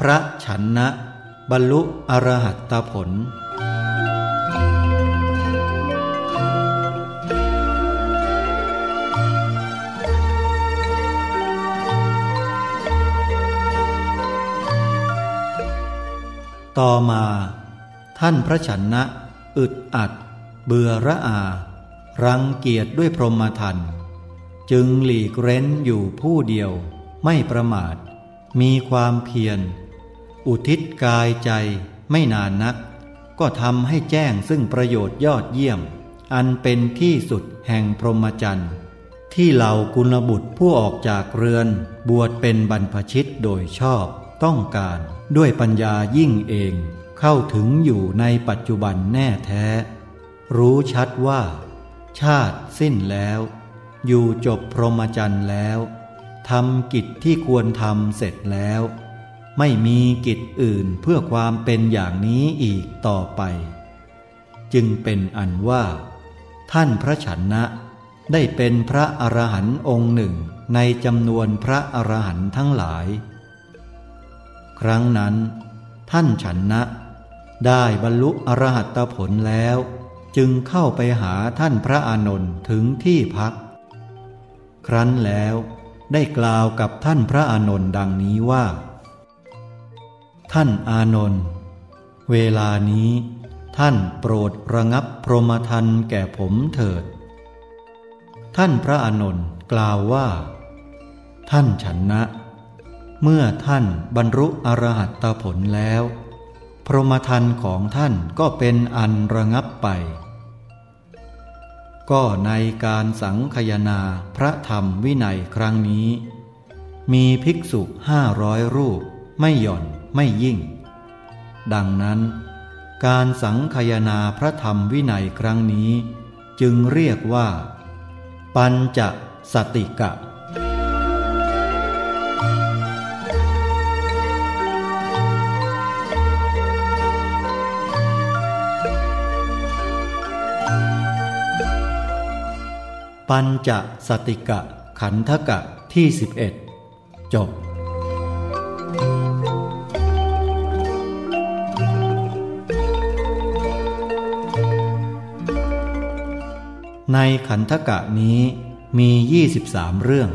พระฉันนะ บรรลุอรหัตตผล ต่อมา ท่านพระฉันนะ อึดอัด เบื่อระอา รังเกียจด้วยพรหมทัน จึงหลีกเร้นอยู่ผู้เดียว ไม่ประมาท มีความเพียร อุทิศกายใจไม่นานนัก ก็ทำให้แจ้งซึ่งประโยชน์ยอดเยี่ยม อันเป็นที่สุดแห่งพรหมจรรย์ที่เหล่ากุลบุตรผู้ออกจากเรือนบวชเป็นบรรพชิตโดยชอบต้องการด้วยปัญญายิ่งเองเข้าถึงอยู่ในปัจจุบันแน่แท้ รู้ชัดว่า ชาติสิ้นแล้ว อยู่จบพรหมจรรย์แล้วทำกิจที่ควรทำเสร็จแล้ว ไม่มีกิจอื่นเพื่อความเป็นอย่างนี้อีกต่อไป จึงเป็นอันว่า ท่านพระฉันนะ ได้เป็นพระอรหันต์องค์หนึ่งในจำนวนพระอรหันต์ทั้งหลาย ครั้งนั้น ท่านฉันนะ ได้บรรลุอรหัตผลแล้ว จึงเข้าไปหาท่านพระอานนท์ถึงที่พัก ครั้นแล้วได้กล่าวกับท่านพระอานนท์ดังนี้ว่า ท่านอานนท์เวลานี้ท่านโปรดระงับพรหมทันแก่ผมเถิด ท่านพระอานนท์กล่าวว่า ท่านฉันนะ เมื่อท่านบรรลุอรหัตผลแล้ว พรหมทันของท่านก็เป็นอันระงับไป ก็ในการสังคยนาพระธรรมวินัยครั้งนี้ มีภิกษุห้าร้อยรูปไม่หย่อน ไม่ยิ่ง ดังนั้น การสังคยนาพระธรรมวินัยครั้งนี้ จึงเรียกว่า ปัญจสติกะปัญจสติกะขันธกะที่ 11 จบ ในขันธกะนี้มี 23 เรื่อง